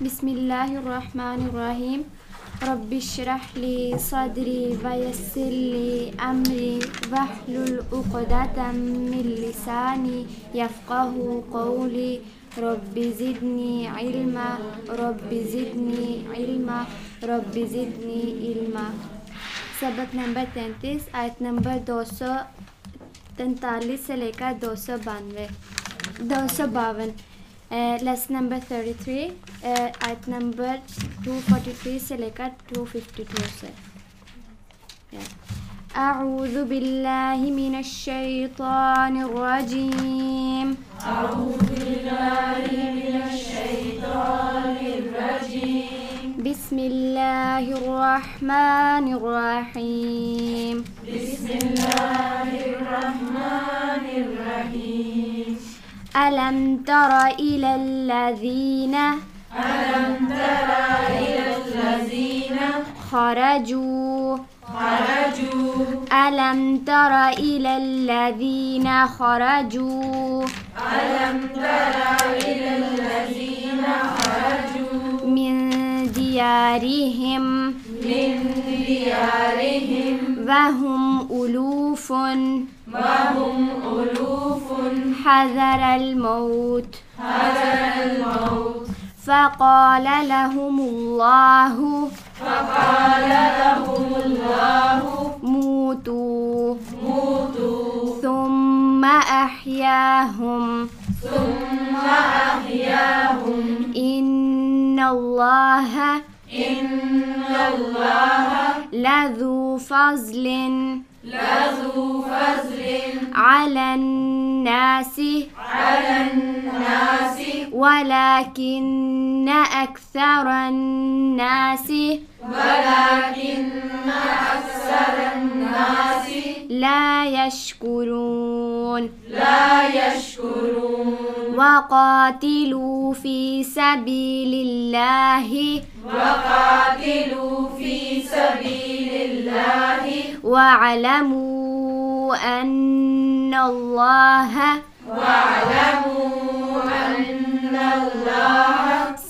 بسم الله الرحمن الرحيم رب اشرح لي صدري ويسر لي أمري واحلل عقدة من لساني يفقه قولي رب زدني علما رب زدني علما رب زدني علما सबक नंबर तैंतीस आयत नंबर दो सौ तैंतालीस से लेकर दो सौ बानवे दो सौ बावन लेस नंबर थर्टी थ्री आयत नंबर टू फोर्टी थ्री से लेकर टू फिफ्टी टू से أعوذ بالله من الشيطان الرجيم أعوذ بالله من الشيطان الرجيم بسم الله الرحمن الرحيم بسم الله الرحمن الرحيم ألم تر إلى الذين ألم تر إلى الذين خرجوا خرجوا ألم تر إلى الذين خرجوا؟ ألم تر إلى الذين خرجوا؟ من ديارهم من ديارهم. وهم ألوف؟ وهم ألوف؟ حذر الموت. حذر الموت. فقال لهم الله فقال لهم الله موتوا. موتوا. ثم أحياهم. ثم أحياهم. إن الله إن الله لذو فضل لذو فضل على الناس على الناس ولكن أكثر الناس ولكن أكثر الناس لا يشكرون لا يشكرون وقاتلوا في سبيل الله. وقاتلوا في سبيل الله. واعلموا أن الله واعلموا أن الله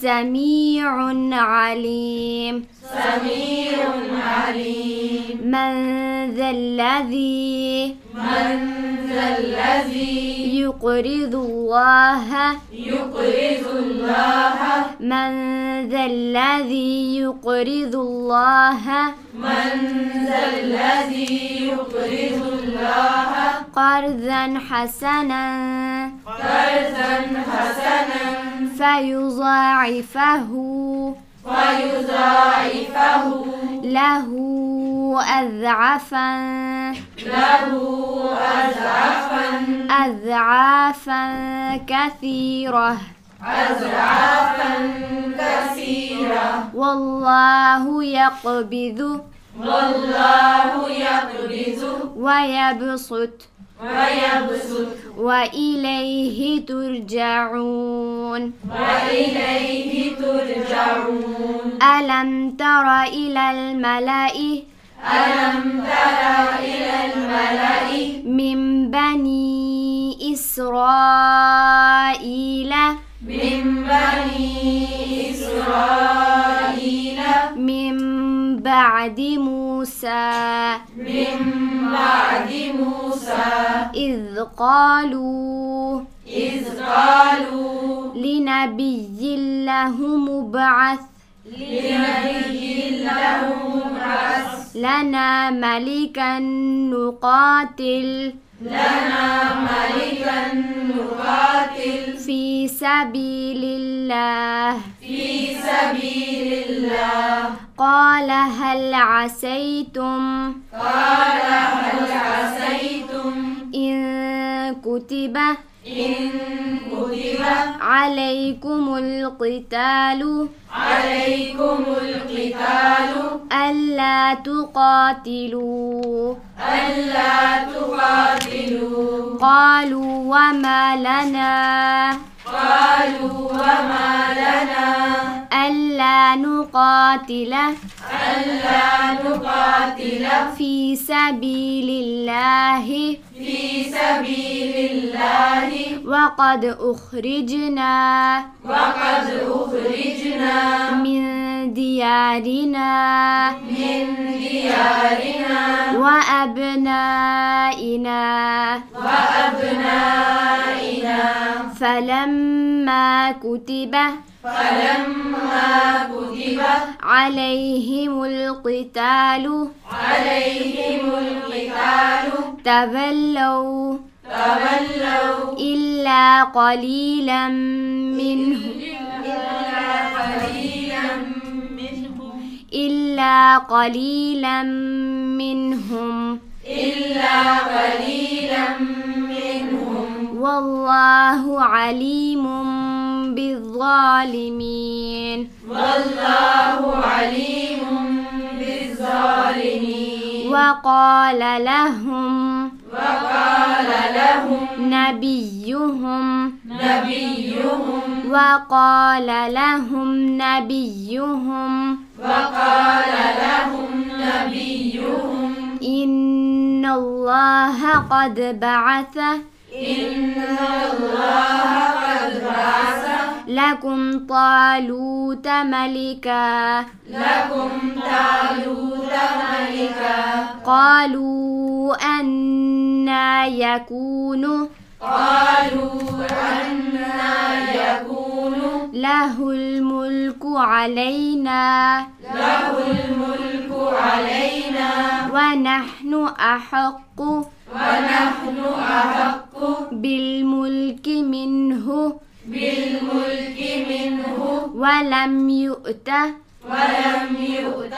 سميع عليم. سميع عليم. من ذا الذي من ذا الذي يقرض الله. يقرض الله. من ذا الذي يقرض الله. من ذا الذي يقرض الله. قرضا حسنا. قرضا حسنا. فيضاعفه. ويضاعفه له أضعافا. له أضعافا. أضعافا كثيرة. أضعافا كثيرة. والله يقبض. والله يقبض. ويبسط. ويبسط. وإليه ترجعون. وإليه ترجعون. ألم تر إلى الملأ ألم تر إلى الملأ من بني إسرائيل؟ من بني إسرائيل. من بعد موسى. من بعد موسى. إذ قالوا إذ قالوا لنبي له مبعث لنبي لهم مبعث لنا ملكا نقاتل. لنا ملكا نقاتل. في سبيل الله. في سبيل الله. قال هل عسيتم؟ قال هل عسيتم؟ إن كتب إن كتب عليكم القتال عليكم القتال ألا تقاتلوا. ألا تقاتلوا. قالوا وما لنا. قالوا وما لنا ألا نقاتل ألا نقاتل في سبيل الله. في سبيل الله. وقد أخرجنا وقد أخرجنا من ديارنا. من ديارنا. وأبنائنا. وأبنائنا. فلما كتب فلما كتب عليهم القتال عليهم القتال تولوا تولوا إلا قليلا منهم إلا قليلا منهم إلا قليلا منهم إلا قليلا منهم والله عليم بالظالمين. والله عليم بالظالمين. وقال لهم وقال لهم نبيهم. نبيهم. وقال لهم نبيهم. وقال لهم نبيهم. إن الله قد بعث إن الله قد بعث لكم طالوت ملكا. لكم طالوت ملكا. قالوا أنا يكون. قالوا أنا يكون. له الملك علينا. له الملك علينا. ونحن أحق. ونحن أحق بالملك منه. بالملك منه. ولم يؤت. ولم يؤت.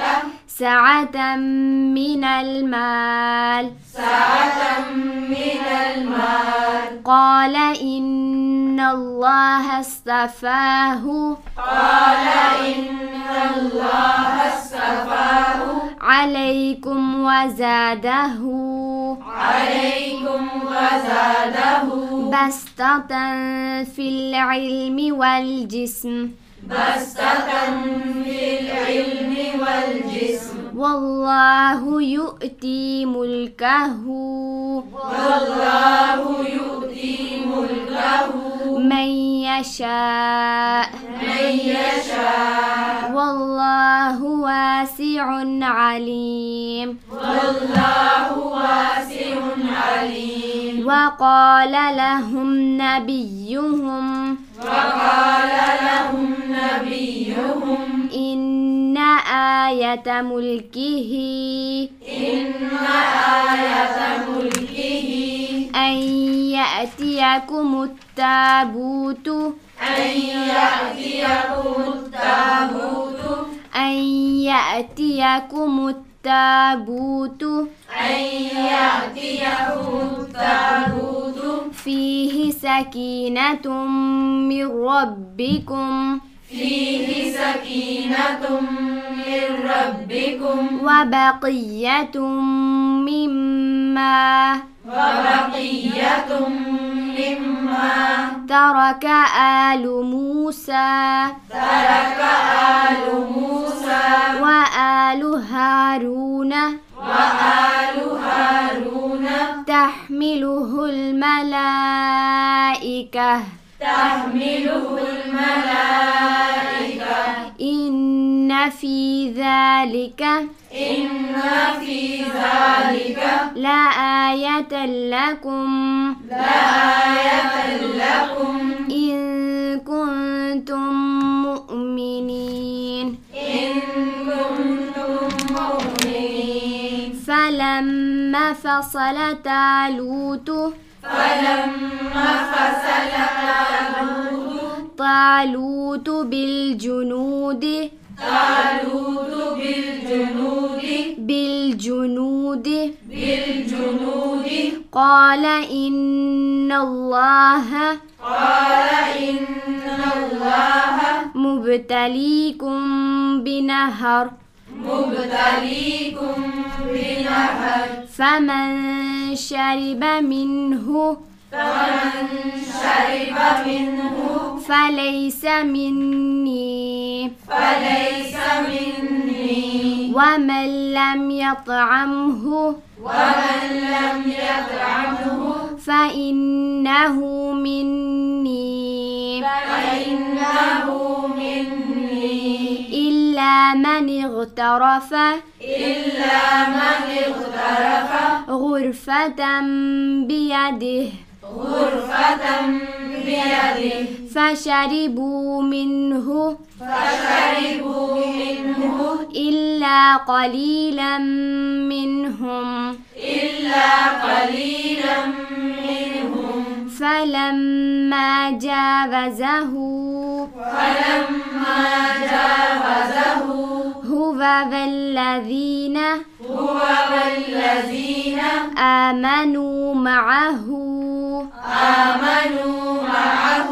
سعة من المال. سعة من المال. قال إن الله اصطفاه. قال إن الله اصطفاه. عليكم وزاده. عليكم وزاده. بسطة في العلم والجسم. بسطة في العلم والجسم. والله يؤتي ملكه. والله يؤتي ملكه. من يشاء. من يشاء. والله واسع عليم. والله واسع عليم. وقال لهم نبيهم. وقال لهم نبيهم. إن آية ملكه إن آية ملكه أن يأتيكم التابوت. أن يأتيكم التابوت. أن يأتيكم التابوت أن يأتيكم التابوت فيه سكينة من ربكم. فيه سكينة من ربكم وبقية مما وبقية مما ترك آل موسى ترك آل موسى وآل هارون وآل هارون تحمله الملائكة تحمله الملائكة إن في ذلك إن في ذلك لآية لكم لآية لكم إن كنتم مؤمنين إن كنتم مؤمنين فلما فصل طالوت فلما فصل طالوت طالوت بالجنود طالوت بالجنود. بالجنود. بالجنود. قال إن الله قال إن الله مبتليكم بنهر. مبتليكم بنهر. فمن شرب منه فمن شرب منه فليس مني. فليس مني. ومن لم يطعمه. ومن لم يطعمه. فإنه مني. فإنه مني. إلا من اغترف. إلا من اغترف. غرفة بيده. غرفة بيده فشربوا منه. فشربوا منه. إلا قليلا منهم. إلا قليلا منهم. فلما جاوزه. فلما جاوزه. هو والذين هو والذين آمنوا معه. آمنوا معه.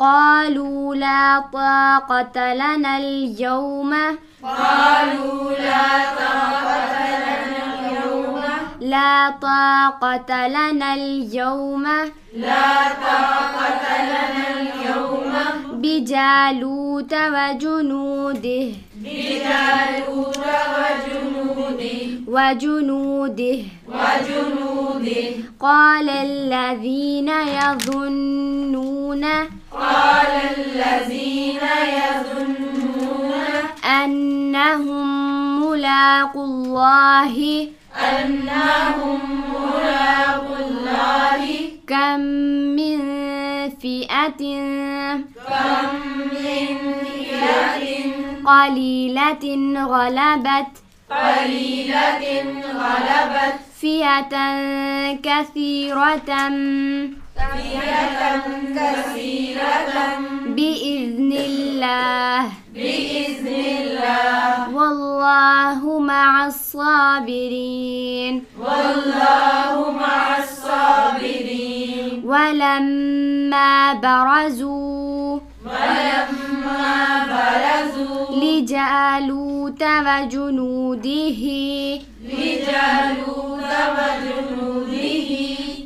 قالوا لا طاقة لنا اليوم. قالوا لا طاقة لنا اليوم. لا طاقة لنا اليوم. لا طاقة لنا اليوم. بجالوت وجنوده. بجالوت وجنوده. وجنوده. وجنوده. قال الذين يظنون قال الذين يظنون أنهم ملاقوا الله. أنهم ملاقوا الله. كم من فئة. كم من فئة قليلة غلبت. قليلة غلبت. فئة كثيرة. فئة كثيرة. بإذن الله. بإذن الله. والله مع الصابرين. والله مع الصابرين. ولما برزوا ولما برزوا لجالوت وجنوده. لجالوت وجنوده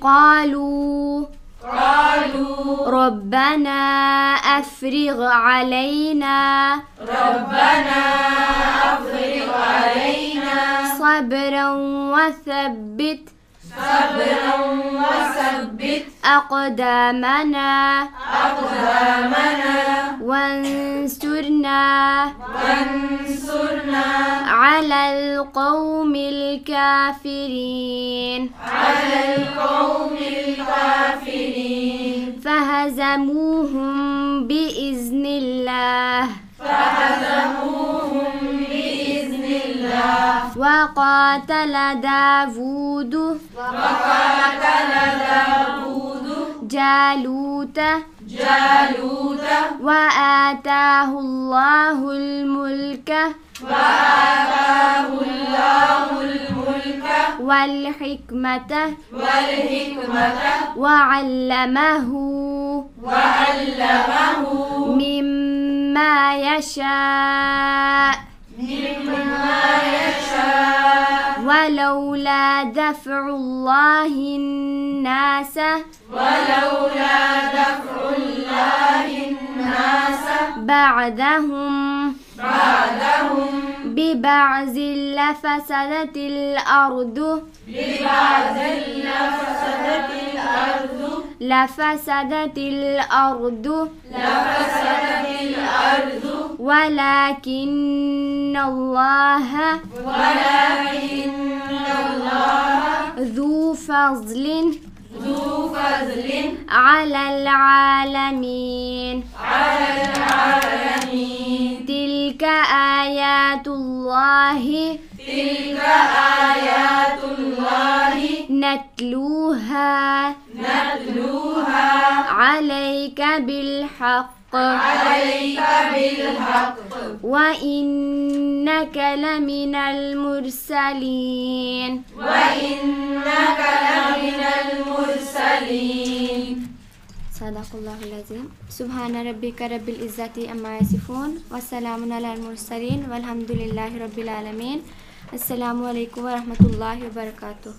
قالوا قالوا ربنا أفرغ علينا ربنا أفرغ علينا. صبرا وثبت. صبرا وثبت أقدامنا. أقدامنا. وانصرنا. وانصرنا. على القوم الكافرين. على القوم الكافرين. فهزموهم بإذن الله. فهزموهم وقاتل داود وقاتل داود جالوت. جالوت وآتاه الله الملك. وآتاه الله الملك والحكمة. والحكمة وعلمه. وعلمه مما يشاء مما يشاء. ولولا دفع الله الناس. ولولا دفع الله الناس. بعدهم بعدهم ببعض لفسدت الأرض. ببعض لفسدت الأرض. لفسدت الأرض. لفسدت الأرض. ولكن الله ولكن الله ذو فضل ذو فضل على العالمين. على العالمين. تلك آيات الله تلك آيات الله نتلوها نتلوها عليك بالحق. عليك بالحق. وإنك لمن المرسلين. وإنك لمن المرسلين. صدق الله العظيم. سبحان ربك رب العزة أما يصفون والسلام على المرسلين والحمد لله رب العالمين. السلام عليكم ورحمة الله وبركاته.